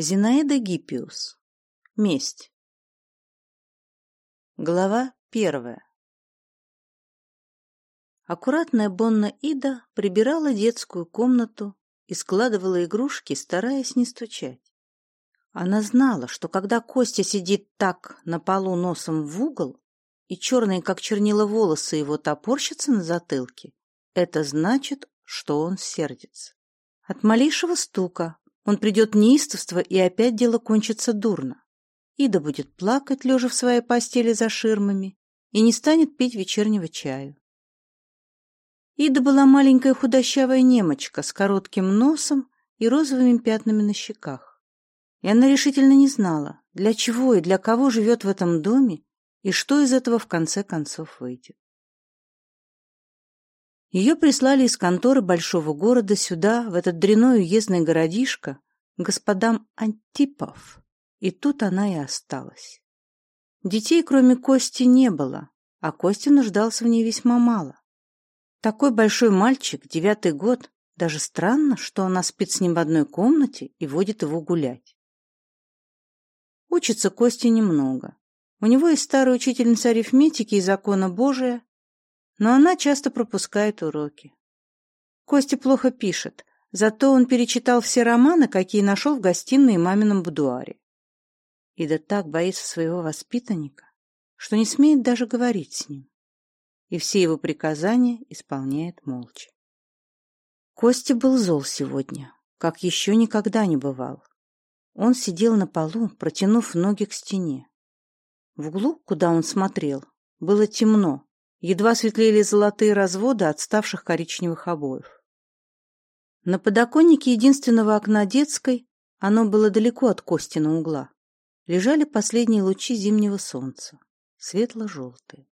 Зинаида Гиппиус. Месть. Глава первая. Аккуратная Бонна Ида прибирала детскую комнату и складывала игрушки, стараясь не стучать. Она знала, что когда Костя сидит так на полу носом в угол и черные, как чернила, волосы его топорщатся на затылке, это значит, что он сердится. От малейшего стука он придет неистовство, и опять дело кончится дурно. Ида будет плакать, лежа в своей постели за ширмами, и не станет пить вечернего чаю. Ида была маленькая худощавая немочка с коротким носом и розовыми пятнами на щеках. И она решительно не знала, для чего и для кого живет в этом доме, и что из этого в конце концов выйдет. Ее прислали из конторы большого города сюда, в этот дряной уездный городишко, господам Антипов. И тут она и осталась. Детей, кроме Кости, не было, а Костя нуждался в ней весьма мало. Такой большой мальчик, девятый год, даже странно, что она спит с ним в одной комнате и водит его гулять. Учится Костя немного. У него есть старая учительница арифметики и закона Божия, но она часто пропускает уроки. Костя плохо пишет, зато он перечитал все романы, какие нашел в гостиной и мамином будуаре. Ида так боится своего воспитанника, что не смеет даже говорить с ним, и все его приказания исполняет молча. Костя был зол сегодня, как еще никогда не бывал. Он сидел на полу, протянув ноги к стене. В углу, куда он смотрел, было темно, Едва светлели золотые разводы отставших коричневых обоев. На подоконнике единственного окна детской, оно было далеко от Костина угла, лежали последние лучи зимнего солнца, светло-желтые.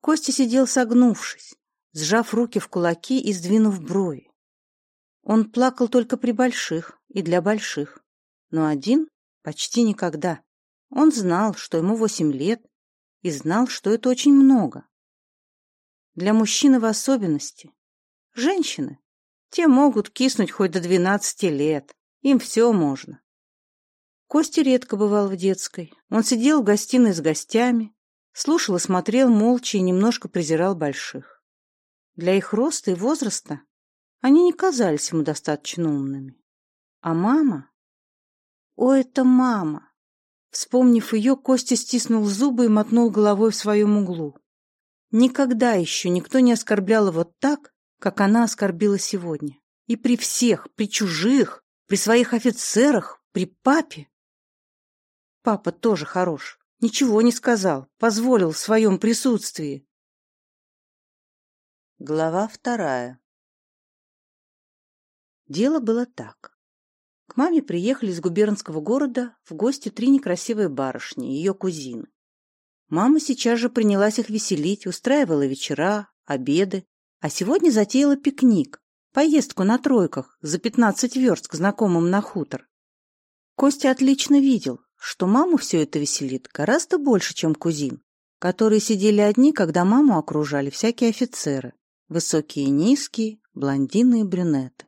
Костя сидел согнувшись, сжав руки в кулаки и сдвинув брови. Он плакал только при больших и для больших, но один почти никогда. Он знал, что ему восемь лет, и знал, что это очень много. Для мужчины в особенности. Женщины. Те могут киснуть хоть до двенадцати лет. Им все можно. Костя редко бывал в детской. Он сидел в гостиной с гостями, слушал и смотрел молча и немножко презирал больших. Для их роста и возраста они не казались ему достаточно умными. А мама? О, это мама! Вспомнив ее, Костя стиснул зубы и мотнул головой в своем углу. Никогда еще никто не оскорблял его так, как она оскорбила сегодня. И при всех, при чужих, при своих офицерах, при папе. Папа тоже хорош. Ничего не сказал, позволил в своем присутствии. Глава вторая Дело было так. К маме приехали из губернского города в гости три некрасивые барышни, ее кузины. Мама сейчас же принялась их веселить, устраивала вечера, обеды, а сегодня затеяла пикник, поездку на тройках за пятнадцать верст к знакомым на хутор. Костя отлично видел, что маму все это веселит гораздо больше, чем кузин, которые сидели одни, когда маму окружали всякие офицеры, высокие и низкие, блондины и брюнеты.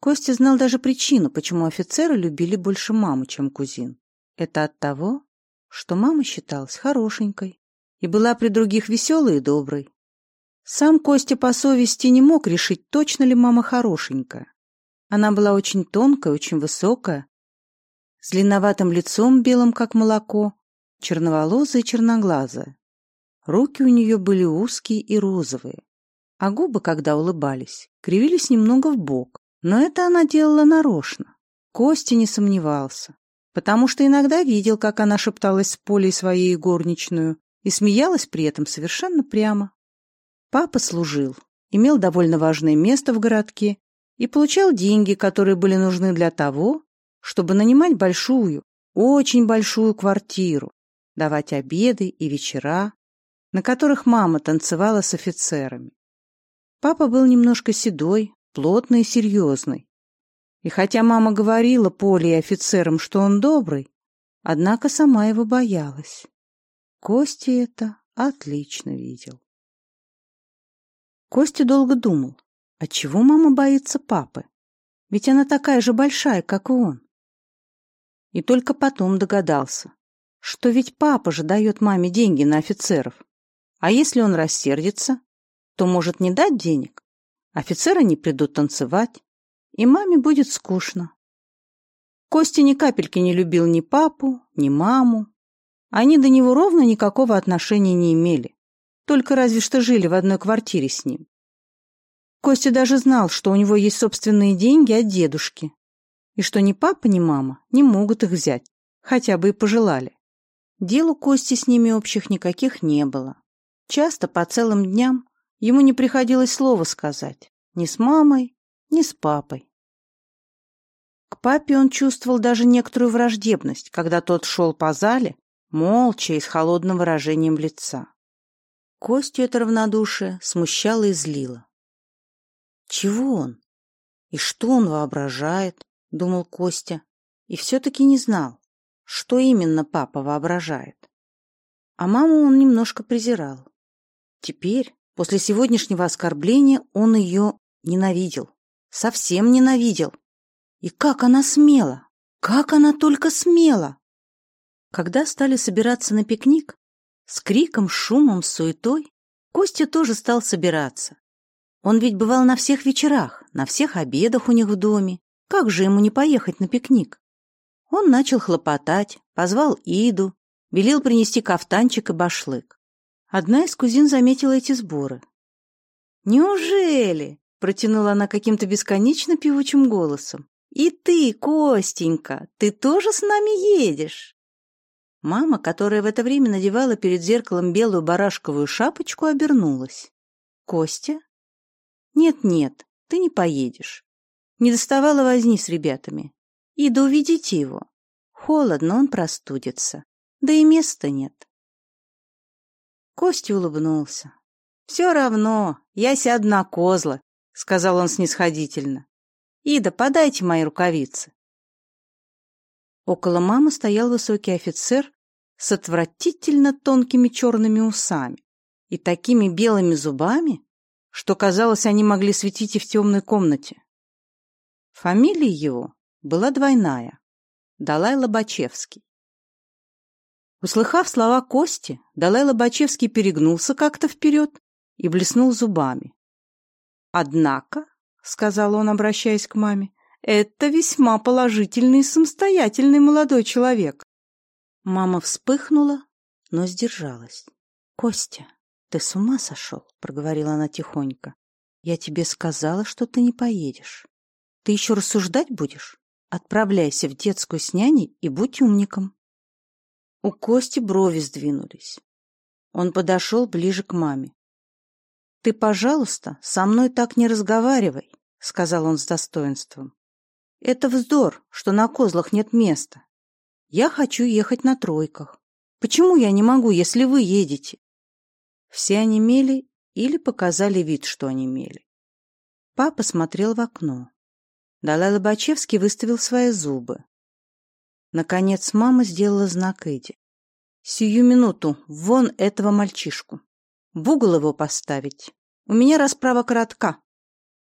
Костя знал даже причину, почему офицеры любили больше маму, чем кузин. Это от того, что мама считалась хорошенькой и была при других веселой и доброй. Сам Костя по совести не мог решить, точно ли мама хорошенькая. Она была очень тонкая, очень высокая, с длинноватым лицом белым, как молоко, черноволосая и черноглазая. Руки у нее были узкие и розовые, а губы, когда улыбались, кривились немного в бок, но это она делала нарочно. Костя не сомневался, потому что иногда видел, как она шепталась с Полей своей горничную и смеялась при этом совершенно прямо. Папа служил, имел довольно важное место в городке и получал деньги, которые были нужны для того, чтобы нанимать большую, очень большую квартиру, давать обеды и вечера, на которых мама танцевала с офицерами. Папа был немножко седой, плотный и серьезный. И хотя мама говорила Поле и офицерам, что он добрый, однако сама его боялась. Костя это отлично видел. Костя долго думал, отчего мама боится папы? Ведь она такая же большая, как и он. И только потом догадался, что ведь папа же дает маме деньги на офицеров. А если он рассердится, то может не дать денег. Офицеры не придут танцевать, и маме будет скучно. Костя ни капельки не любил ни папу, ни маму. Они до него ровно никакого отношения не имели, только разве что жили в одной квартире с ним. Костя даже знал, что у него есть собственные деньги от дедушки, и что ни папа, ни мама не могут их взять, хотя бы и пожелали. Дел у Кости с ними общих никаких не было. Часто по целым дням ему не приходилось слова сказать ни с мамой, ни с папой. К папе он чувствовал даже некоторую враждебность, когда тот шел по зале, молча и с холодным выражением лица. Костю это равнодушие смущало и злило. Чего он? И что он воображает? Думал Костя. И все-таки не знал, что именно папа воображает. А маму он немножко презирал. Теперь, после сегодняшнего оскорбления, он ее ненавидел. Совсем ненавидел. И как она смела! Как она только смела! Когда стали собираться на пикник, с криком, шумом, суетой, Костя тоже стал собираться. Он ведь бывал на всех вечерах, на всех обедах у них в доме. Как же ему не поехать на пикник? Он начал хлопотать, позвал Иду, велел принести кафтанчик и башлык. Одна из кузин заметила эти сборы. «Неужели?» — протянула она каким-то бесконечно певучим голосом. «И ты, Костенька, ты тоже с нами едешь?» Мама, которая в это время надевала перед зеркалом белую барашковую шапочку, обернулась. «Костя?» «Нет-нет, ты не поедешь. Не доставала возни с ребятами. И да уведите его. Холодно, он простудится. Да и места нет». Костя улыбнулся. «Все равно, я сяду на козла», — сказал он снисходительно. «Ида, подайте мои рукавицы». Около мамы стоял высокий офицер с отвратительно тонкими черными усами и такими белыми зубами, что, казалось, они могли светить и в темной комнате. Фамилия его была двойная — Далай Лобачевский. Услыхав слова Кости, Далай Лобачевский перегнулся как-то вперед и блеснул зубами. Однако — сказал он, обращаясь к маме, — «это весьма положительный и самостоятельный молодой человек». Мама вспыхнула, но сдержалась. «Костя, ты с ума сошел?» — проговорила она тихонько. «Я тебе сказала, что ты не поедешь. Ты еще рассуждать будешь? Отправляйся в детскую с няней и будь умником». У Кости брови сдвинулись. Он подошел ближе к маме. «Ты, пожалуйста, со мной так не разговаривай. — сказал он с достоинством. «Это вздор, что на козлах нет места. Я хочу ехать на тройках. Почему я не могу, если вы едете?» Все онемели или показали вид, что онемели. Папа смотрел в окно. Далай Лобачевский выставил свои зубы. Наконец мама сделала знак Эдди. «Сию минуту вон этого мальчишку. В угол его поставить. У меня расправа коротка.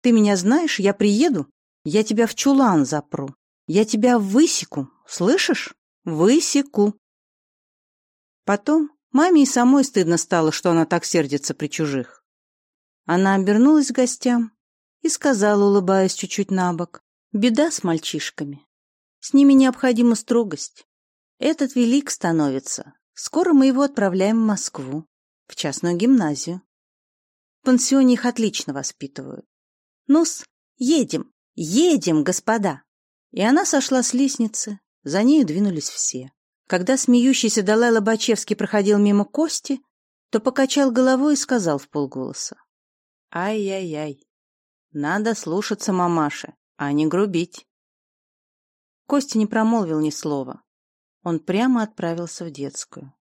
Ты меня знаешь, я приеду, я тебя в чулан запру. Я тебя высеку, слышишь? Высеку. Потом маме и самой стыдно стало, что она так сердится при чужих. Она обернулась к гостям и сказала, улыбаясь чуть-чуть на бок, «Беда с мальчишками. С ними необходима строгость. Этот велик становится. Скоро мы его отправляем в Москву, в частную гимназию. В пансионе их отлично воспитывают. Ну-с, едем, едем, господа!» И она сошла с лестницы, за нею двинулись все. Когда смеющийся Далай Лобачевский проходил мимо Кости, то покачал головой и сказал в полголоса. «Ай-яй-яй, надо слушаться мамаши, а не грубить». Костя не промолвил ни слова. Он прямо отправился в детскую.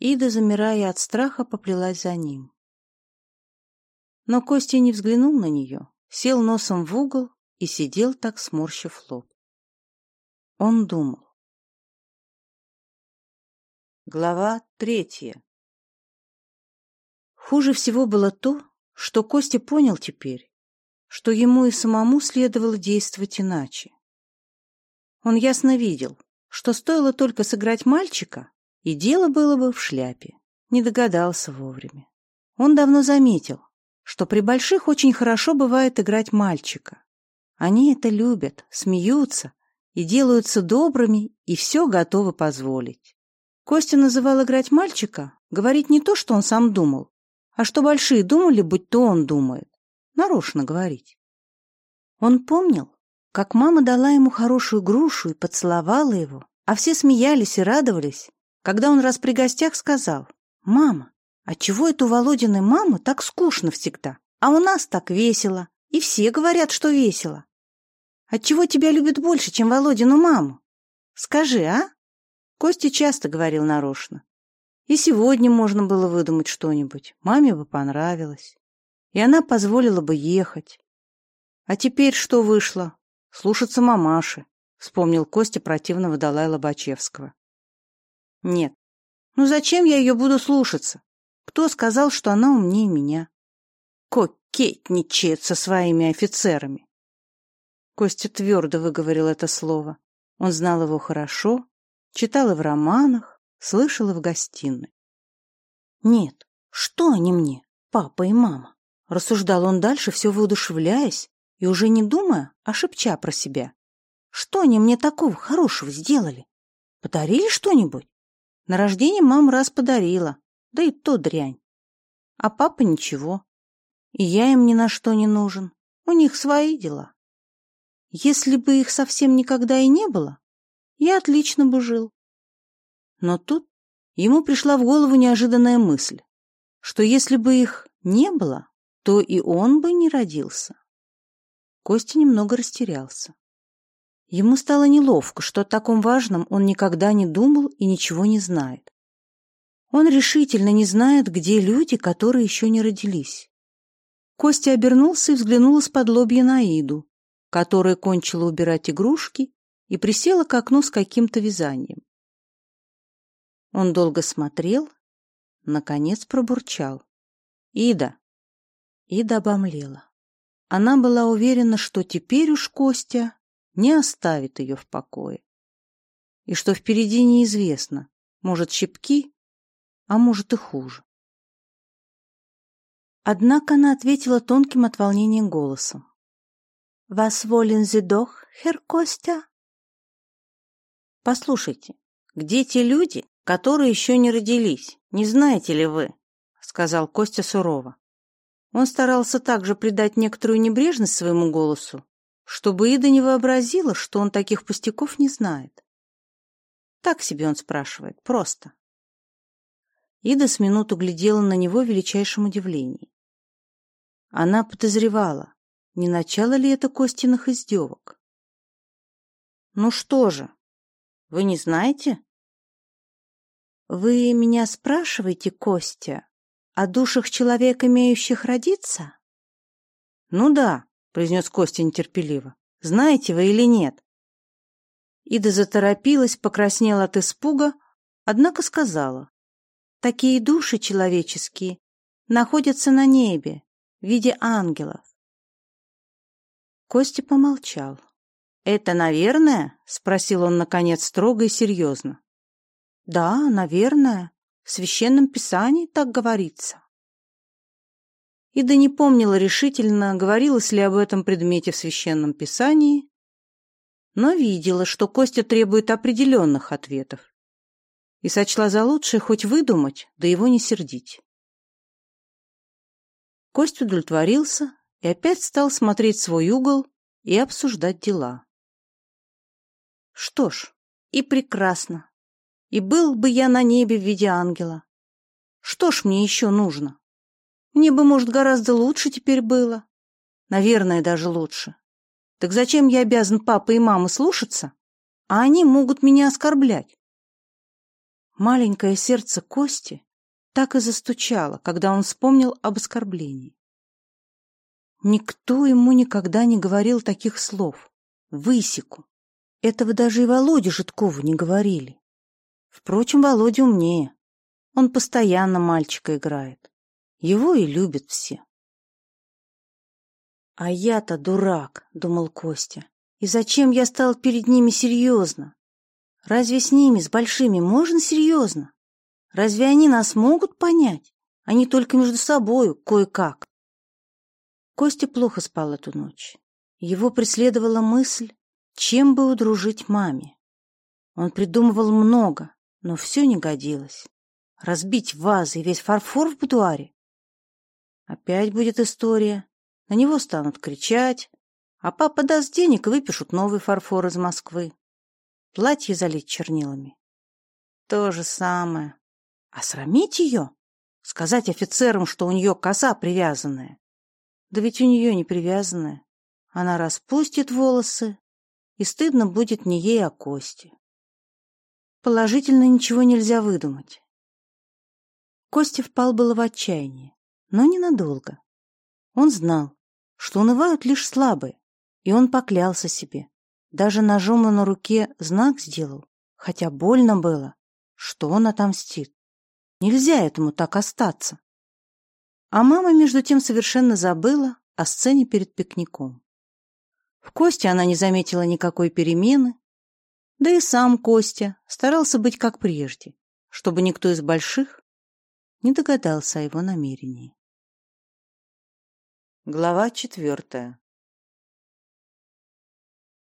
Ида, замирая от страха, поплелась за ним. Но Костя не взглянул на нее, сел носом в угол и сидел так, сморщив лоб. Он думал. Глава третья. Хуже всего было то, что Костя понял теперь, что ему и самому следовало действовать иначе. Он ясно видел, что стоило только сыграть мальчика, и дело было бы в шляпе. Не догадался вовремя. Он давно заметил, что при больших очень хорошо бывает играть мальчика. Они это любят, смеются и делаются добрыми, и все готовы позволить. Костя называл играть мальчика, говорить не то, что он сам думал, а что большие думали, будь то он думает. Нарочно говорить. Он помнил, как мама дала ему хорошую грушу и поцеловала его, а все смеялись и радовались, когда он раз при гостях сказал, «Мама, а чего это у Володиной мамы так скучно всегда, а у нас так весело, и все говорят, что весело? Отчего тебя любят больше, чем Володину маму? Скажи, а?» Костя часто говорил нарочно. И сегодня можно было выдумать что-нибудь. Маме бы понравилось. И она позволила бы ехать. А теперь что вышло? Слушаться мамаши, вспомнил Костя противного Далай Лобачевского. Нет. Ну зачем я ее буду слушаться? Кто сказал, что она умнее меня? Кокетничает со своими офицерами. Костя твердо выговорил это слово. Он знал его хорошо, читал и в романах, слышал и в гостиной. Нет, что они мне, папа и мама? Рассуждал он дальше, все воодушевляясь и уже не думая, а шепча про себя. Что они мне такого хорошего сделали? Подарили что-нибудь? На рождение мама раз подарила, да и то дрянь. А папа ничего. И я им ни на что не нужен. У них свои дела. Если бы их совсем никогда и не было, я отлично бы жил. Но тут ему пришла в голову неожиданная мысль, что если бы их не было, то и он бы не родился. Костя немного растерялся. Ему стало неловко, что о таком важном он никогда не думал и ничего не знает. Он решительно не знает, где люди, которые еще не родились. Костя обернулся и взглянул из-под лобья на Иду, которая кончила убирать игрушки и присела к окну с каким-то вязанием. Он долго смотрел, наконец пробурчал. «Ида, Ида обомлела. Она была уверена, что теперь уж Костя не оставит ее в покое. И что впереди неизвестно, может, щипки, а может и хуже. Однако она ответила тонким от волнения голосом. «Вас волен зидох, хер Костя?» «Послушайте, где те люди, которые еще не родились, не знаете ли вы?» — сказал Костя сурово. Он старался также придать некоторую небрежность своему голосу, чтобы Ида не вообразила, что он таких пустяков не знает. Так себе он спрашивает, просто. Ида с минуту глядела на него в величайшем удивлении. Она подозревала, не начало ли это Костиных издевок. «Ну что же, вы не знаете?» «Вы меня спрашиваете, Костя, о душах человек, имеющих родиться? Ну да, произнес Костя нетерпеливо. Знаете вы или нет? Ида заторопилась, покраснела от испуга, однако сказала. Такие души человеческие находятся на небе в виде ангелов. Костя помолчал. «Это, наверное?» — спросил он, наконец, строго и серьезно. «Да, наверное», в священном писании так говорится. Ида не помнила решительно, говорилось ли об этом предмете в священном писании, но видела, что Костя требует определенных ответов и сочла за лучшее хоть выдумать, да его не сердить. Кость удовлетворился и опять стал смотреть свой угол и обсуждать дела. Что ж, и прекрасно и был бы я на небе в виде ангела. Что ж мне еще нужно? Мне бы, может, гораздо лучше теперь было. Наверное, даже лучше. Так зачем я обязан папа и мама слушаться, а они могут меня оскорблять? Маленькое сердце Кости так и застучало, когда он вспомнил об оскорблении. Никто ему никогда не говорил таких слов. Высеку. Этого даже и Володе Житкову не говорили. Впрочем, Володя умнее. Он постоянно мальчика играет. Его и любят все. «А я-то дурак», — думал Костя. «И зачем я стал перед ними серьезно? Разве с ними, с большими, можно серьезно? Разве они нас могут понять? Они только между собою, кое-как. Костя плохо спал эту ночь. Его преследовала мысль, чем бы удружить маме. Он придумывал много, но все не годилось. Разбить вазы и весь фарфор в будуаре. Опять будет история. На него станут кричать, а папа даст денег и выпишут новый фарфор из Москвы. Платье залить чернилами. То же самое. А срамить ее? Сказать офицерам, что у нее коса привязанная? Да ведь у нее не привязанная. Она распустит волосы, и стыдно будет не ей, а Косте. Положительно ничего нельзя выдумать. Костя впал было в отчаяние, но ненадолго. Он знал, что унывают лишь слабые, и он поклялся себе. Даже ножом на руке знак сделал, хотя больно было, что он отомстит. Нельзя этому так остаться. А мама, между тем, совершенно забыла о сцене перед пикником. В Косте она не заметила никакой перемены, да и сам Костя старался быть как прежде, чтобы никто из больших не догадался о его намерении. Глава четвертая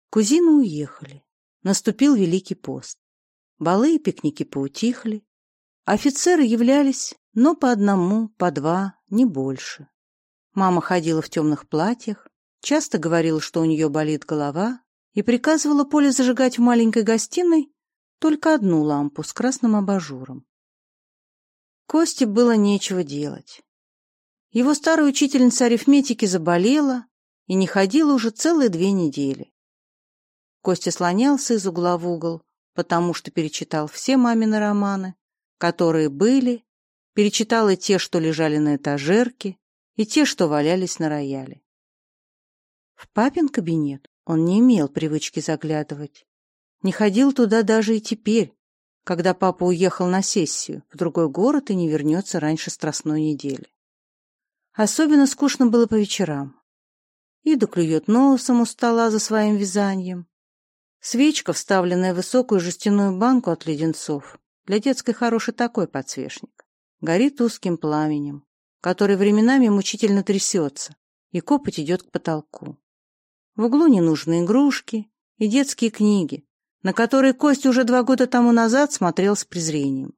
Кузины уехали. Наступил Великий пост. Балы и пикники поутихли. Офицеры являлись, но по одному, по два, не больше. Мама ходила в темных платьях, часто говорила, что у нее болит голова, и приказывала Поле зажигать в маленькой гостиной только одну лампу с красным абажуром. Косте было нечего делать. Его старая учительница арифметики заболела и не ходила уже целые две недели. Костя слонялся из угла в угол, потому что перечитал все мамины романы, которые были, перечитал и те, что лежали на этажерке, и те, что валялись на рояле. В папин кабинет он не имел привычки заглядывать. Не ходил туда даже и теперь, когда папа уехал на сессию в другой город и не вернется раньше страстной недели. Особенно скучно было по вечерам. Ида клюет носом у стола за своим вязанием. Свечка, вставленная в высокую жестяную банку от леденцов, для детской хороший такой подсвечник, горит узким пламенем, который временами мучительно трясется, и копоть идет к потолку. В углу ненужные игрушки и детские книги, на который Костя уже два года тому назад смотрел с презрением.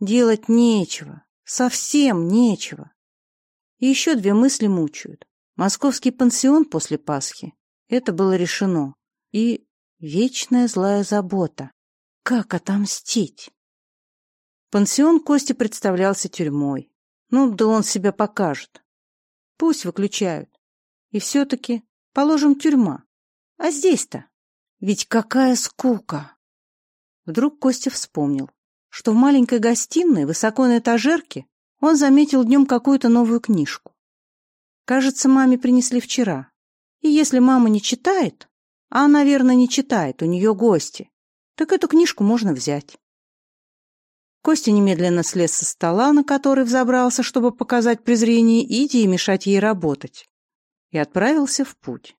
Делать нечего, совсем нечего. И еще две мысли мучают. Московский пансион после Пасхи. Это было решено. И вечная злая забота. Как отомстить? Пансион Кости представлялся тюрьмой. Ну, да он себя покажет. Пусть выключают. И все-таки, положим, тюрьма. А здесь-то? Ведь какая скука! Вдруг Костя вспомнил, что в маленькой гостиной, высоко на этажерке, он заметил днем какую-то новую книжку. Кажется, маме принесли вчера. И если мама не читает, а она, наверное, не читает, у нее гости, так эту книжку можно взять. Костя немедленно слез со стола, на который взобрался, чтобы показать презрение Иде и мешать ей работать, и отправился в путь.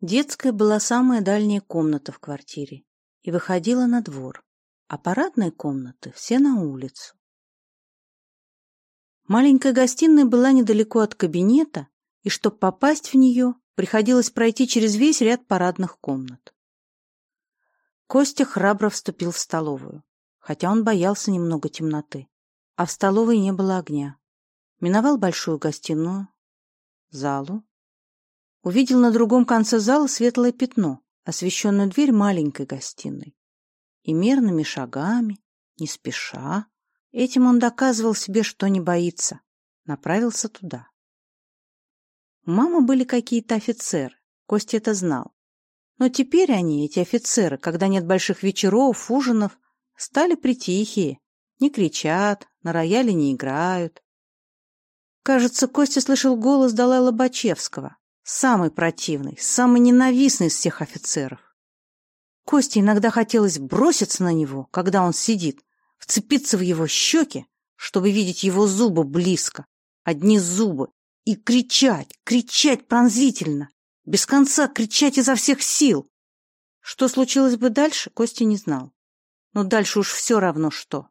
Детская была самая дальняя комната в квартире и выходила на двор, а парадные комнаты все на улицу. Маленькая гостиная была недалеко от кабинета, и чтобы попасть в нее, приходилось пройти через весь ряд парадных комнат. Костя храбро вступил в столовую, хотя он боялся немного темноты, а в столовой не было огня. Миновал большую гостиную, залу, увидел на другом конце зала светлое пятно, освещенную дверь маленькой гостиной. И мерными шагами, не спеша, этим он доказывал себе, что не боится, направился туда. Мамы были какие-то офицеры, Костя это знал. Но теперь они, эти офицеры, когда нет больших вечеров, ужинов, стали притихие, не кричат, на рояле не играют. Кажется, Костя слышал голос Далая Лобачевского, Самый противный, самый ненавистный из всех офицеров. Косте иногда хотелось броситься на него, когда он сидит, вцепиться в его щеки, чтобы видеть его зубы близко, одни зубы, и кричать, кричать пронзительно, без конца кричать изо всех сил, Что случилось бы дальше, Костя не знал. Но дальше уж все равно что.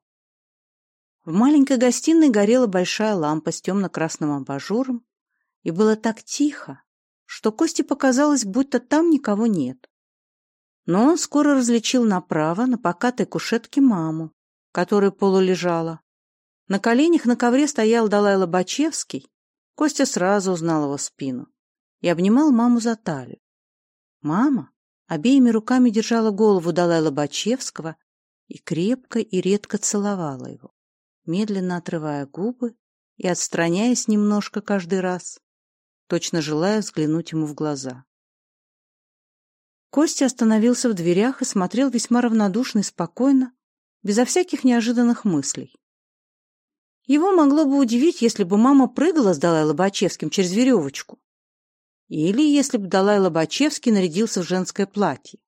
В маленькой гостиной горела большая лампа с темно-красным абажуром, и было так тихо, что Косте показалось, будто там никого нет. Но он скоро различил направо на покатой кушетке маму, которая полулежала. На коленях на ковре стоял Далай Лобачевский. Костя сразу узнал его спину и обнимал маму за талию. Мама обеими руками держала голову Далай Лобачевского и крепко и редко целовала его, медленно отрывая губы и отстраняясь немножко каждый раз, точно желая взглянуть ему в глаза. Костя остановился в дверях и смотрел весьма равнодушно и спокойно, безо всяких неожиданных мыслей. Его могло бы удивить, если бы мама прыгала с Далай Лобачевским через веревочку. Или если бы Далай Лобачевский нарядился в женское платье.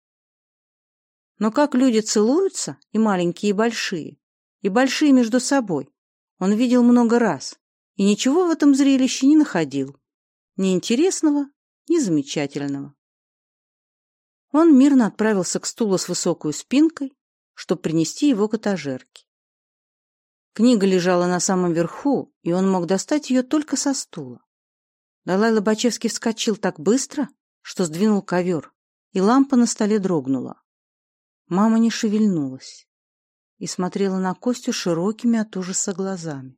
Но как люди целуются, и маленькие, и большие, и большие между собой, он видел много раз, и ничего в этом зрелище не находил. Ни интересного, ни замечательного. Он мирно отправился к стулу с высокой спинкой, чтобы принести его к этажерке. Книга лежала на самом верху, и он мог достать ее только со стула. Далай Лобачевский вскочил так быстро, что сдвинул ковер, и лампа на столе дрогнула. Мама не шевельнулась и смотрела на Костю широкими от ужаса глазами.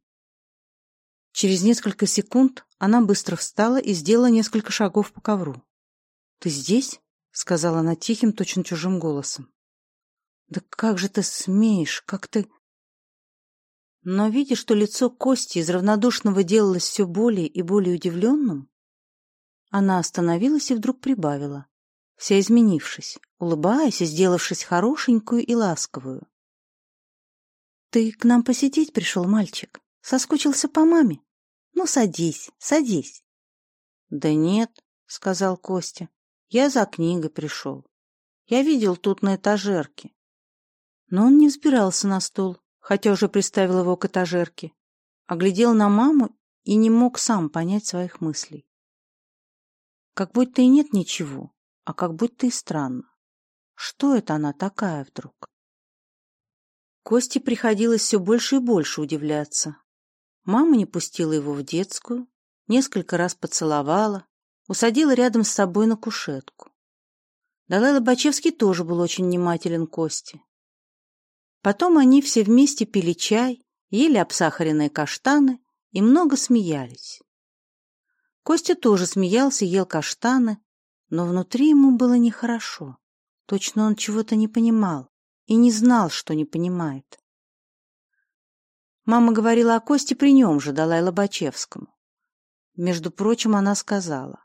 Через несколько секунд она быстро встала и сделала несколько шагов по ковру. — Ты здесь? — сказала она тихим, точно чужим голосом. — Да как же ты смеешь? Как ты... Но, видя, что лицо Кости из равнодушного делалось все более и более удивленным, она остановилась и вдруг прибавила, вся изменившись, улыбаясь и сделавшись хорошенькую и ласковую. «Ты к нам посетить пришел, мальчик? Соскучился по маме? Ну, садись, садись». «Да нет», — сказал Костя, — «я за книгой пришел. Я видел тут на этажерке». Но он не взбирался на стол, хотя уже приставил его к этажерке, оглядел на маму и не мог сам понять своих мыслей. Как будто и нет ничего, а как будто и странно. Что это она такая вдруг? Косте приходилось все больше и больше удивляться. Мама не пустила его в детскую, несколько раз поцеловала, усадила рядом с собой на кушетку. Далай Лобачевский тоже был очень внимателен Косте. Потом они все вместе пили чай, ели обсахаренные каштаны и много смеялись. Костя тоже смеялся ел каштаны, но внутри ему было нехорошо. Точно он чего-то не понимал и не знал, что не понимает. Мама говорила о Косте при нем же, Далай Лобачевскому. Между прочим, она сказала,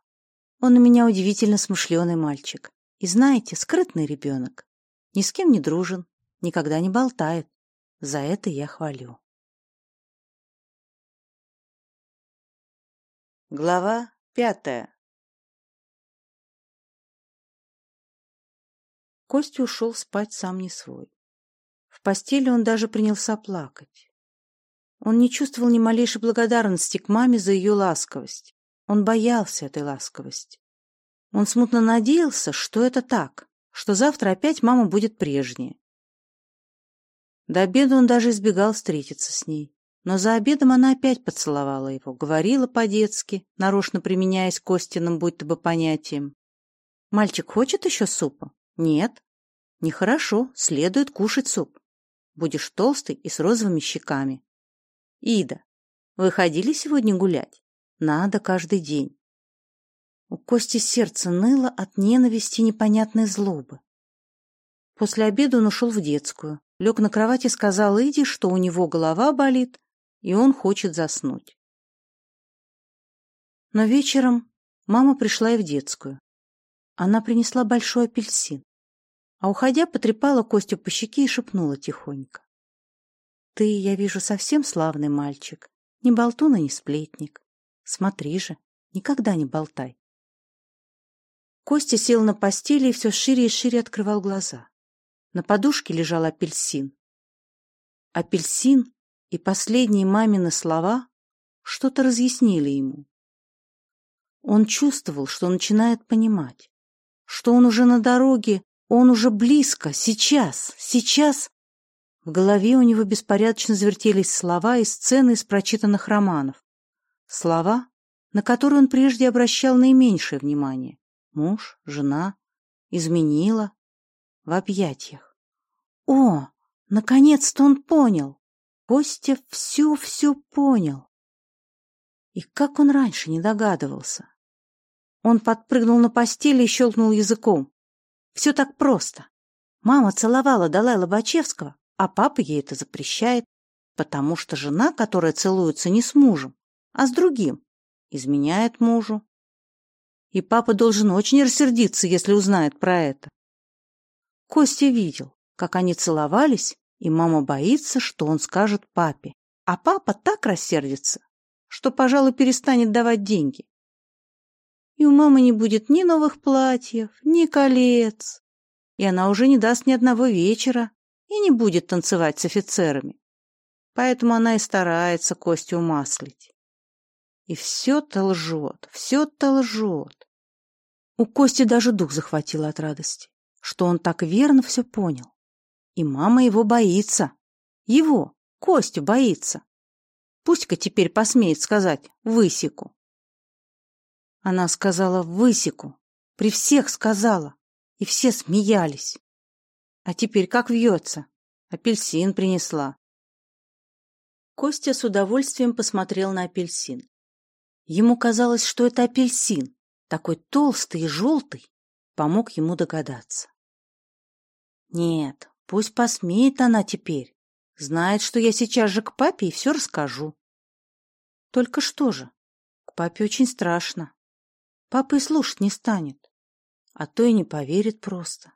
«Он у меня удивительно смышленый мальчик. И знаете, скрытный ребенок. Ни с кем не дружен, никогда не болтает. За это я хвалю. Глава пятая Костя ушел спать сам не свой. В постели он даже принялся плакать. Он не чувствовал ни малейшей благодарности к маме за ее ласковость. Он боялся этой ласковости. Он смутно надеялся, что это так, что завтра опять мама будет прежняя, до обеда он даже избегал встретиться с ней. Но за обедом она опять поцеловала его, говорила по-детски, нарочно применяясь к Костиным будто бы понятием. «Мальчик хочет еще супа?» «Нет». «Нехорошо, следует кушать суп. Будешь толстый и с розовыми щеками». «Ида, вы ходили сегодня гулять?» «Надо каждый день». У Кости сердце ныло от ненависти непонятной злобы. После обеда он ушел в детскую, лег на кровать и сказал Иде, что у него голова болит, и он хочет заснуть. Но вечером мама пришла и в детскую. Она принесла большой апельсин, а, уходя, потрепала Костю по щеке и шепнула тихонько. «Ты, я вижу, совсем славный мальчик, ни болтун и ни сплетник. Смотри же, никогда не болтай». Костя сел на постели и все шире и шире открывал глаза. На подушке лежал апельсин. Апельсин и последние мамины слова что-то разъяснили ему. Он чувствовал, что начинает понимать, что он уже на дороге Он уже близко, сейчас, сейчас. В голове у него беспорядочно завертелись слова и сцены из прочитанных романов. Слова, на которые он прежде обращал наименьшее внимание. Муж, жена, изменила, в объятиях. О, наконец-то он понял! Костя все-все понял. И как он раньше не догадывался? Он подпрыгнул на постели и щелкнул языком. Все так просто. Мама целовала Далай Лобачевского, а папа ей это запрещает, потому что жена, которая целуется не с мужем, а с другим, изменяет мужу. И папа должен очень рассердиться, если узнает про это. Костя видел, как они целовались, и мама боится, что он скажет папе. А папа так рассердится, что, пожалуй, перестанет давать деньги. И у мамы не будет ни новых платьев, ни колец, и она уже не даст ни одного вечера и не будет танцевать с офицерами. Поэтому она и старается Костю умаслить. И все-то лжет, все-то лжет. У Кости даже дух захватил от радости, что он так верно все понял. И мама его боится. Его, Костю, боится. Пусть-ка теперь посмеет сказать «высеку». Она сказала «высеку», при всех сказала, и все смеялись. А теперь как вьется? Апельсин принесла. Костя с удовольствием посмотрел на апельсин. Ему казалось, что это апельсин, такой толстый и желтый, помог ему догадаться. Нет, пусть посмеет она теперь. Знает, что я сейчас же к папе и все расскажу. Только что же? К папе очень страшно. Папа и слушать не станет, а то и не поверит просто.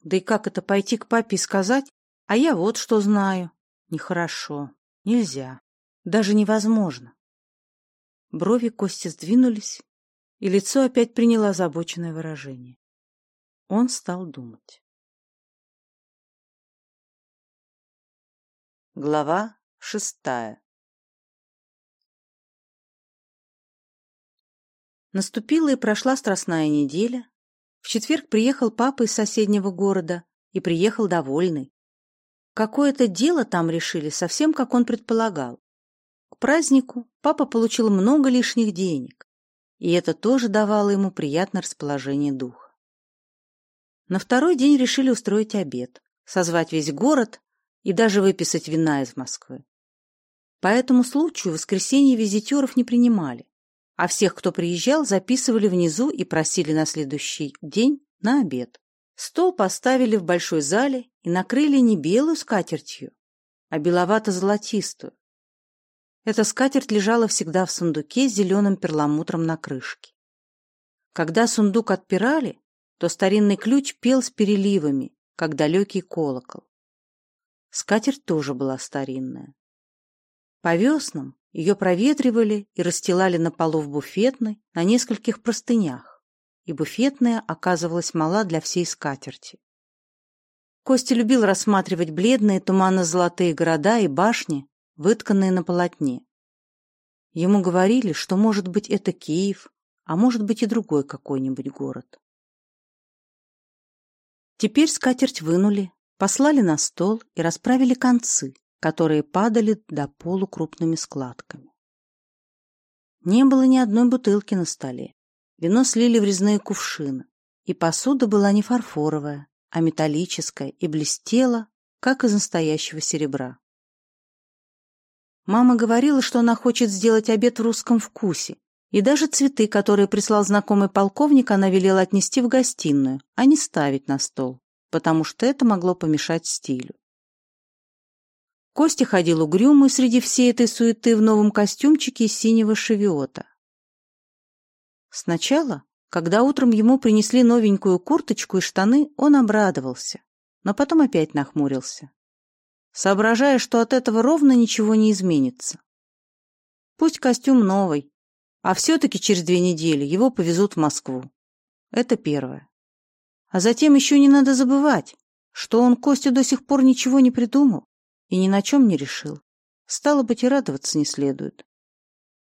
Да и как это пойти к папе и сказать, а я вот что знаю. Нехорошо, нельзя, даже невозможно. Брови Кости сдвинулись, и лицо опять приняло озабоченное выражение. Он стал думать. Глава шестая Наступила и прошла страстная неделя. В четверг приехал папа из соседнего города и приехал довольный. Какое-то дело там решили, совсем как он предполагал. К празднику папа получил много лишних денег, и это тоже давало ему приятное расположение духа. На второй день решили устроить обед, созвать весь город и даже выписать вина из Москвы. По этому случаю воскресенье визитеров не принимали а всех, кто приезжал, записывали внизу и просили на следующий день на обед. Стол поставили в большой зале и накрыли не белую скатертью, а беловато-золотистую. Эта скатерть лежала всегда в сундуке с зеленым перламутром на крышке. Когда сундук отпирали, то старинный ключ пел с переливами, как далекий колокол. Скатерть тоже была старинная. По веснам ее проветривали и расстилали на полу в буфетной на нескольких простынях, и буфетная оказывалась мала для всей скатерти. Костя любил рассматривать бледные туманно-золотые города и башни, вытканные на полотне. Ему говорили, что, может быть, это Киев, а может быть и другой какой-нибудь город. Теперь скатерть вынули, послали на стол и расправили концы, которые падали до полу крупными складками. Не было ни одной бутылки на столе. Вино слили в резные кувшины, и посуда была не фарфоровая, а металлическая и блестела, как из настоящего серебра. Мама говорила, что она хочет сделать обед в русском вкусе, и даже цветы, которые прислал знакомый полковник, она велела отнести в гостиную, а не ставить на стол, потому что это могло помешать стилю. Костя ходил угрюмый среди всей этой суеты в новом костюмчике из синего шевиота. Сначала, когда утром ему принесли новенькую курточку и штаны, он обрадовался, но потом опять нахмурился, соображая, что от этого ровно ничего не изменится. Пусть костюм новый, а все-таки через две недели его повезут в Москву. Это первое. А затем еще не надо забывать, что он Костю до сих пор ничего не придумал и ни на чем не решил. Стало быть, и радоваться не следует.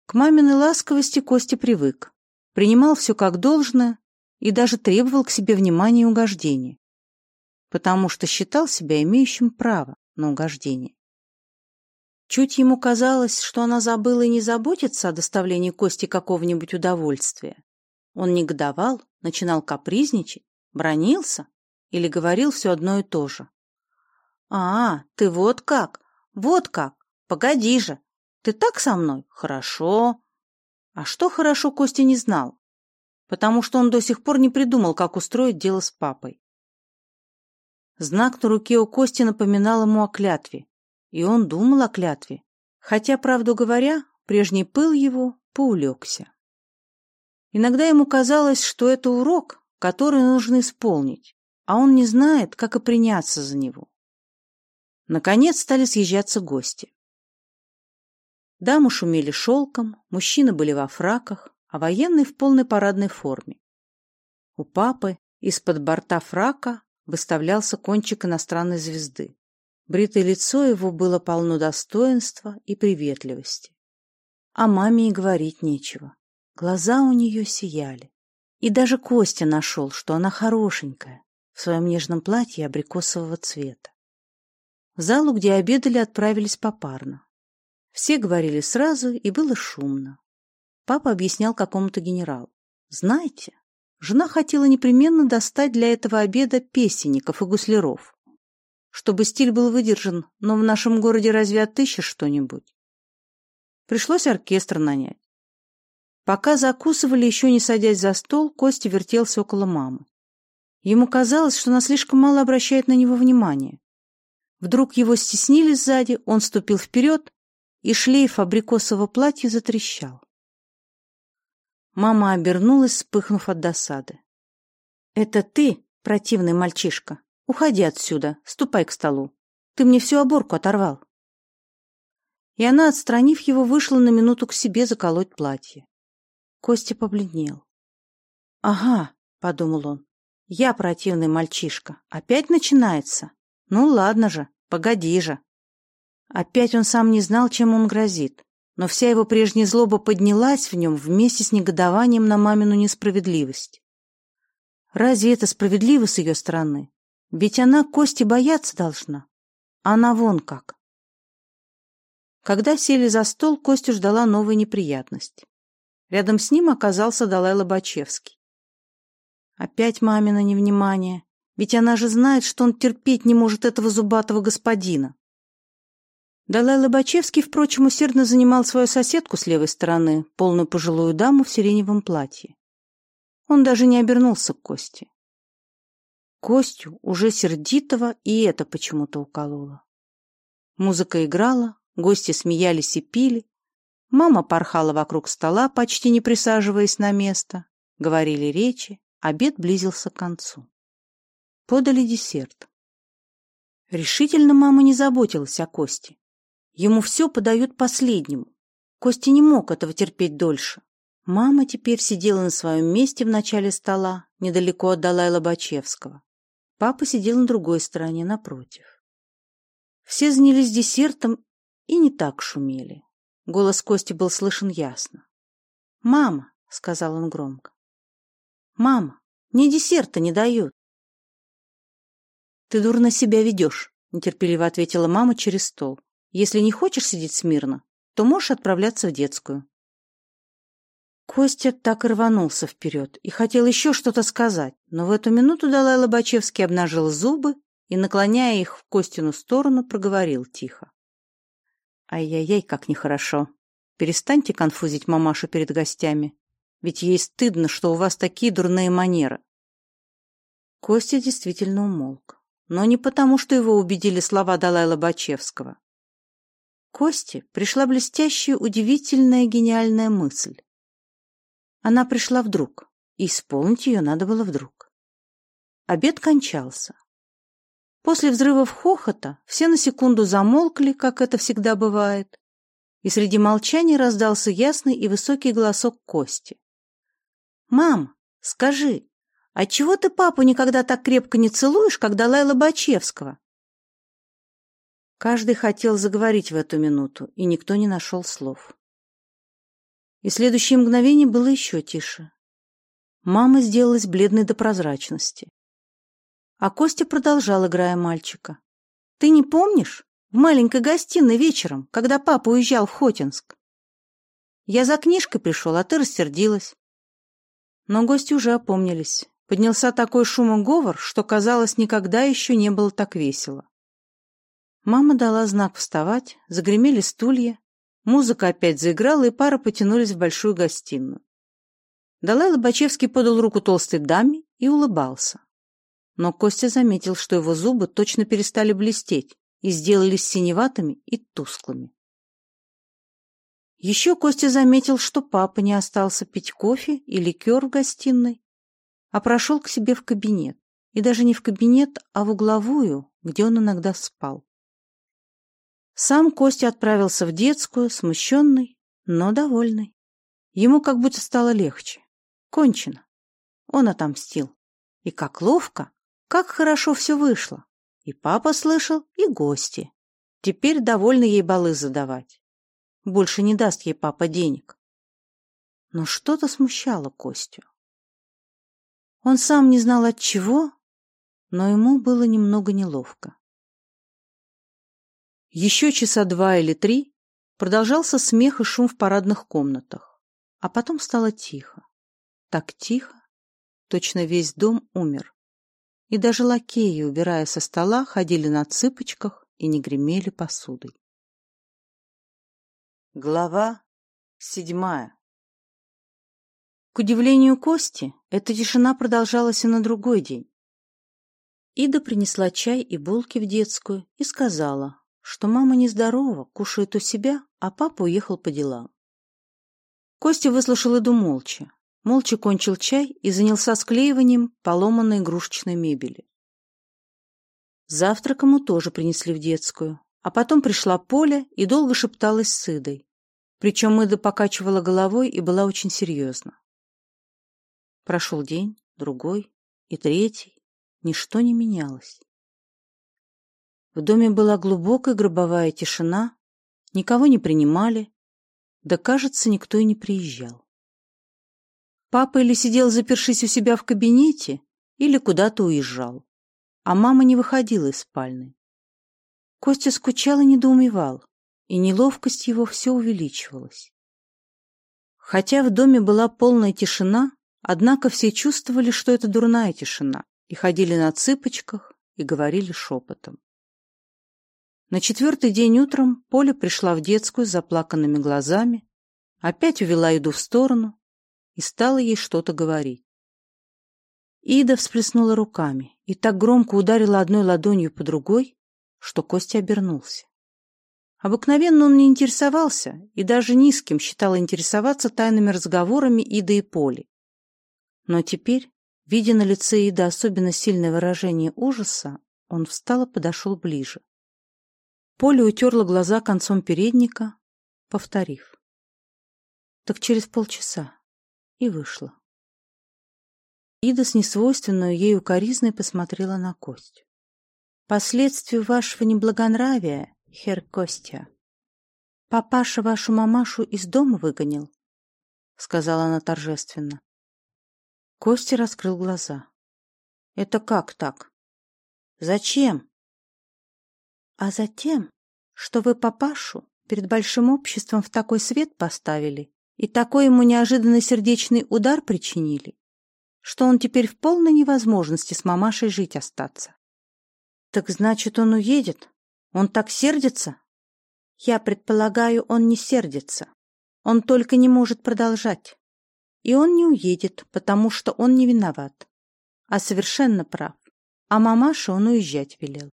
К маминой ласковости Костя привык, принимал все как должное и даже требовал к себе внимания и угождения, потому что считал себя имеющим право на угождение. Чуть ему казалось, что она забыла и не заботится о доставлении Кости какого-нибудь удовольствия. Он негодовал, начинал капризничать, бронился или говорил все одно и то же. «А, ты вот как, вот как, погоди же, ты так со мной? Хорошо». А что хорошо Костя не знал, потому что он до сих пор не придумал, как устроить дело с папой. Знак на руке у Кости напоминал ему о клятве, и он думал о клятве, хотя, правду говоря, прежний пыл его поулегся. Иногда ему казалось, что это урок, который нужно исполнить, а он не знает, как и приняться за него. Наконец стали съезжаться гости. Дамы шумели шелком, мужчины были во фраках, а военный в полной парадной форме. У папы из-под борта фрака выставлялся кончик иностранной звезды. Бритое лицо его было полно достоинства и приветливости. О маме и говорить нечего. Глаза у нее сияли. И даже Костя нашел, что она хорошенькая, в своем нежном платье абрикосового цвета. В залу, где обедали, отправились попарно. Все говорили сразу, и было шумно. Папа объяснял какому-то генералу. Знаете, жена хотела непременно достать для этого обеда песенников и гусляров. Чтобы стиль был выдержан, но в нашем городе разве отыщешь что-нибудь? Пришлось оркестр нанять. Пока закусывали, еще не садясь за стол, Костя вертелся около мамы. Ему казалось, что она слишком мало обращает на него внимания. Вдруг его стеснили сзади, он ступил вперед, и шлейф абрикосового платья затрещал. Мама обернулась, вспыхнув от досады. «Это ты, противный мальчишка? Уходи отсюда, ступай к столу. Ты мне всю оборку оторвал». И она, отстранив его, вышла на минуту к себе заколоть платье. Костя побледнел. «Ага», — подумал он, — «я противный мальчишка. Опять начинается? Ну ладно же, погоди же». Опять он сам не знал, чем он грозит но вся его прежняя злоба поднялась в нем вместе с негодованием на мамину несправедливость. Разве это справедливо с ее стороны? Ведь она Кости бояться должна. Она вон как. Когда сели за стол, Костю ждала новая неприятность. Рядом с ним оказался Далай Лобачевский. Опять мамина невнимание. Ведь она же знает, что он терпеть не может этого зубатого господина. Далай Лобачевский, впрочем, усердно занимал свою соседку с левой стороны, полную пожилую даму в сиреневом платье. Он даже не обернулся к Косте. Костю, уже сердитого, и это почему-то укололо. Музыка играла, гости смеялись и пили. Мама порхала вокруг стола, почти не присаживаясь на место. Говорили речи, обед близился к концу. Подали десерт. Решительно мама не заботилась о Косте. Ему все подают последнему. Костя не мог этого терпеть дольше. Мама теперь сидела на своем месте в начале стола, недалеко от Далай Лобачевского. Папа сидел на другой стороне, напротив. Все занялись десертом и не так шумели. Голос Кости был слышен ясно. «Мама», — сказал он громко, — «мама, мне десерта не дают». «Ты дурно себя ведешь», — нетерпеливо ответила мама через стол. Если не хочешь сидеть смирно, то можешь отправляться в детскую. Костя так и рванулся вперед и хотел еще что-то сказать, но в эту минуту Далай Лобачевский обнажил зубы и, наклоняя их в Костину сторону, проговорил тихо. «Ай-яй-яй, как нехорошо. Перестаньте конфузить мамашу перед гостями, ведь ей стыдно, что у вас такие дурные манеры». Костя действительно умолк, но не потому, что его убедили слова Далай Лобачевского. Косте пришла блестящая, удивительная, гениальная мысль. Она пришла вдруг, и исполнить ее надо было вдруг. Обед кончался. После взрывов хохота все на секунду замолкли, как это всегда бывает, и среди молчания раздался ясный и высокий голосок Кости. «Мам, скажи, отчего ты папу никогда так крепко не целуешь, когда Лайла Бачевского?» Каждый хотел заговорить в эту минуту, и никто не нашел слов. И следующее мгновение было еще тише. Мама сделалась бледной до прозрачности. А Костя продолжал, играя мальчика. «Ты не помнишь? В маленькой гостиной вечером, когда папа уезжал в Хотинск. Я за книжкой пришел, а ты рассердилась». Но гости уже опомнились. Поднялся такой шум и говор, что, казалось, никогда еще не было так весело. Мама дала знак вставать, загремели стулья, музыка опять заиграла, и пара потянулись в большую гостиную. Далай Лобачевский подал руку толстой даме и улыбался. Но Костя заметил, что его зубы точно перестали блестеть и сделались синеватыми и тусклыми. Еще Костя заметил, что папа не остался пить кофе и ликер в гостиной, а прошел к себе в кабинет. И даже не в кабинет, а в угловую, где он иногда спал. Сам Костя отправился в детскую, смущенный, но довольный. Ему как будто стало легче. Кончено. Он отомстил. И как ловко, как хорошо все вышло. И папа слышал, и гости. Теперь довольны ей балы задавать. Больше не даст ей папа денег. Но что-то смущало Костю. Он сам не знал от чего, но ему было немного неловко. Еще часа два или три продолжался смех и шум в парадных комнатах, а потом стало тихо. Так тихо, точно весь дом умер. И даже лакеи, убирая со стола, ходили на цыпочках и не гремели посудой. Глава седьмая К удивлению Кости, эта тишина продолжалась и на другой день. Ида принесла чай и булки в детскую и сказала, что мама нездорова, кушает у себя, а папа уехал по делам. Костя выслушал Иду молча. Молча кончил чай и занялся склеиванием поломанной игрушечной мебели. Завтрак ему тоже принесли в детскую, а потом пришла Поля и долго шепталась с Идой. Причем Ида покачивала головой и была очень серьезна. Прошел день, другой и третий. Ничто не менялось. В доме была глубокая гробовая тишина, никого не принимали, да, кажется, никто и не приезжал. Папа или сидел, запершись у себя в кабинете, или куда-то уезжал, а мама не выходила из спальни. Костя скучал и недоумевал, и неловкость его все увеличивалась. Хотя в доме была полная тишина, однако все чувствовали, что это дурная тишина, и ходили на цыпочках и говорили шепотом. На четвертый день утром Поля пришла в детскую с заплаканными глазами, опять увела еду в сторону и стала ей что-то говорить. Ида всплеснула руками и так громко ударила одной ладонью по другой, что Костя обернулся. Обыкновенно он не интересовался и даже низким считал интересоваться тайными разговорами Иды и Поли. Но теперь, видя на лице Иды особенно сильное выражение ужаса, он встал и подошел ближе. Поля утерла глаза концом передника, повторив. Так через полчаса. И вышла. Ида с несвойственной ей укоризной посмотрела на кость. Последствию вашего неблагонравия, хер Костя, папаша вашу мамашу из дома выгонил, сказала она торжественно. Костя раскрыл глаза. Это как так? Зачем? а затем, что вы папашу перед большим обществом в такой свет поставили и такой ему неожиданный сердечный удар причинили, что он теперь в полной невозможности с мамашей жить остаться. Так значит, он уедет? Он так сердится? Я предполагаю, он не сердится. Он только не может продолжать. И он не уедет, потому что он не виноват, а совершенно прав. А мамаша он уезжать велел.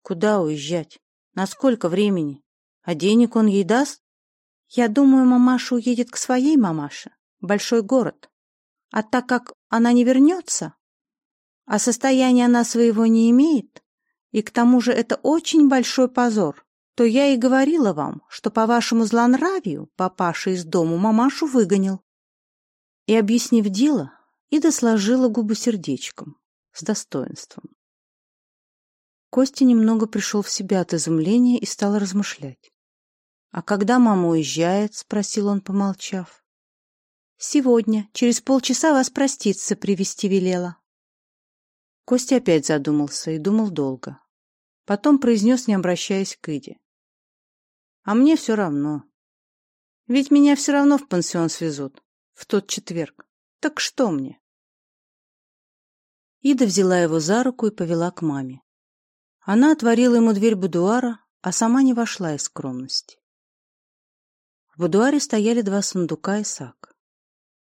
Куда уезжать? На сколько времени? А денег он ей даст? Я думаю, мамаша уедет к своей мамаше, большой город. А так как она не вернется, а состояния она своего не имеет, и к тому же это очень большой позор, то я и говорила вам, что по вашему злонравию папаша из дому мамашу выгонил. И, объяснив дело, Ида сложила губы сердечком, с достоинством. Костя немного пришел в себя от изумления и стал размышлять. «А когда мама уезжает?» — спросил он, помолчав. Сегодня, через полчаса вас проститься привести велела. Костя опять задумался и думал долго. Потом произнес, не обращаясь к Иде. А мне все равно. Ведь меня все равно в пансион свезут. В тот четверг. Так что мне? Ида взяла его за руку и повела к маме. Она отворила ему дверь будуара, а сама не вошла из скромности. В будуаре стояли два сундука и сак.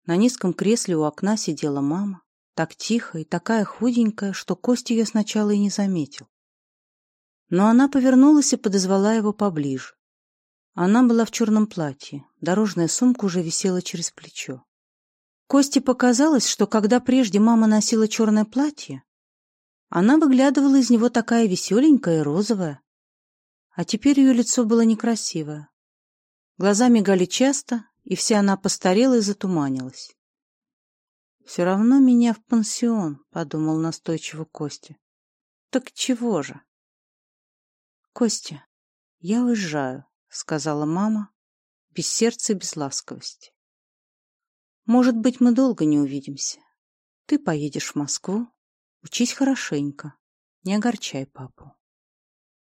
На низком кресле у окна сидела мама, так тихо и такая худенькая, что Костя ее сначала и не заметил. Но она повернулась и подозвала его поближе. Она была в черном платье, дорожная сумка уже висела через плечо. Косте показалось, что когда прежде мама носила черное платье, она выглядывала из него такая веселенькая и розовая, а теперь ее лицо было некрасивое. Глаза мигали часто, и вся она постарела и затуманилась. «Все равно меня в пансион», — подумал настойчиво Костя. «Так чего же?» «Костя, я уезжаю», — сказала мама, без сердца и без ласковости. Может быть, мы долго не увидимся. Ты поедешь в Москву. Учись хорошенько. Не огорчай папу.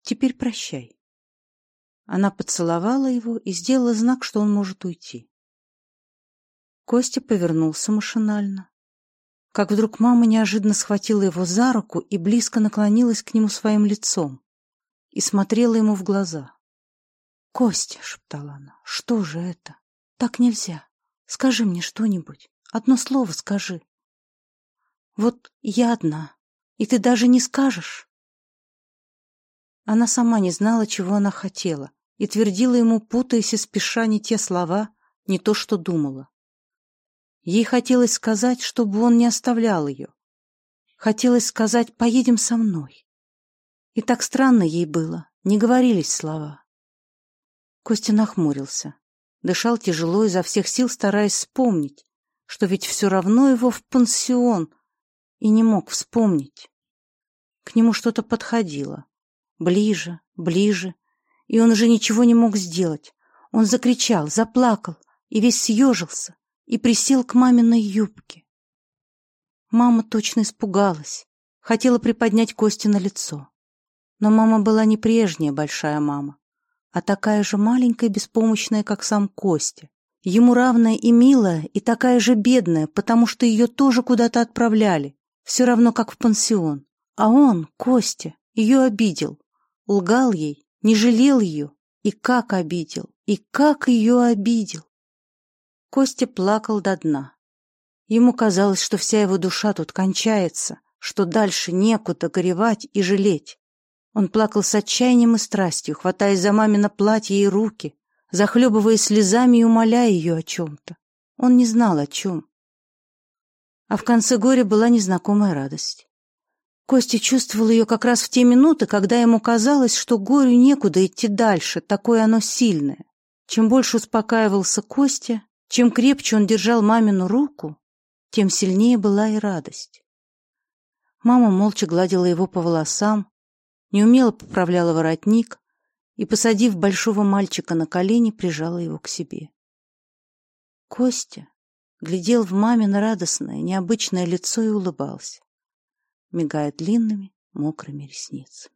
Теперь прощай. Она поцеловала его и сделала знак, что он может уйти. Костя повернулся машинально. Как вдруг мама неожиданно схватила его за руку и близко наклонилась к нему своим лицом и смотрела ему в глаза. «Костя», — шептала она, — «что же это? Так нельзя. Скажи мне что-нибудь. Одно слово скажи. Вот я одна, и ты даже не скажешь. Она сама не знала, чего она хотела, и твердила ему, путаясь и спеша, не те слова, не то, что думала. Ей хотелось сказать, чтобы он не оставлял ее. Хотелось сказать «поедем со мной». И так странно ей было, не говорились слова. Костя нахмурился. Дышал тяжело, изо всех сил стараясь вспомнить, что ведь все равно его в пансион, и не мог вспомнить. К нему что-то подходило. Ближе, ближе, и он уже ничего не мог сделать. Он закричал, заплакал и весь съежился и присел к маминой юбке. Мама точно испугалась, хотела приподнять Кости на лицо. Но мама была не прежняя большая мама а такая же маленькая беспомощная, как сам Костя. Ему равная и милая, и такая же бедная, потому что ее тоже куда-то отправляли, все равно как в пансион. А он, Костя, ее обидел, лгал ей, не жалел ее, и как обидел, и как ее обидел. Костя плакал до дна. Ему казалось, что вся его душа тут кончается, что дальше некуда горевать и жалеть. Он плакал с отчаянием и страстью, хватаясь за мамино платье и руки, захлебываясь слезами и умоляя ее о чем-то. Он не знал, о чем. А в конце горя была незнакомая радость. Костя чувствовал ее как раз в те минуты, когда ему казалось, что горю некуда идти дальше, такое оно сильное. Чем больше успокаивался Костя, чем крепче он держал мамину руку, тем сильнее была и радость. Мама молча гладила его по волосам, неумело поправляла воротник и, посадив большого мальчика на колени, прижала его к себе. Костя глядел в мамино радостное, необычное лицо и улыбался, мигая длинными мокрыми ресницами.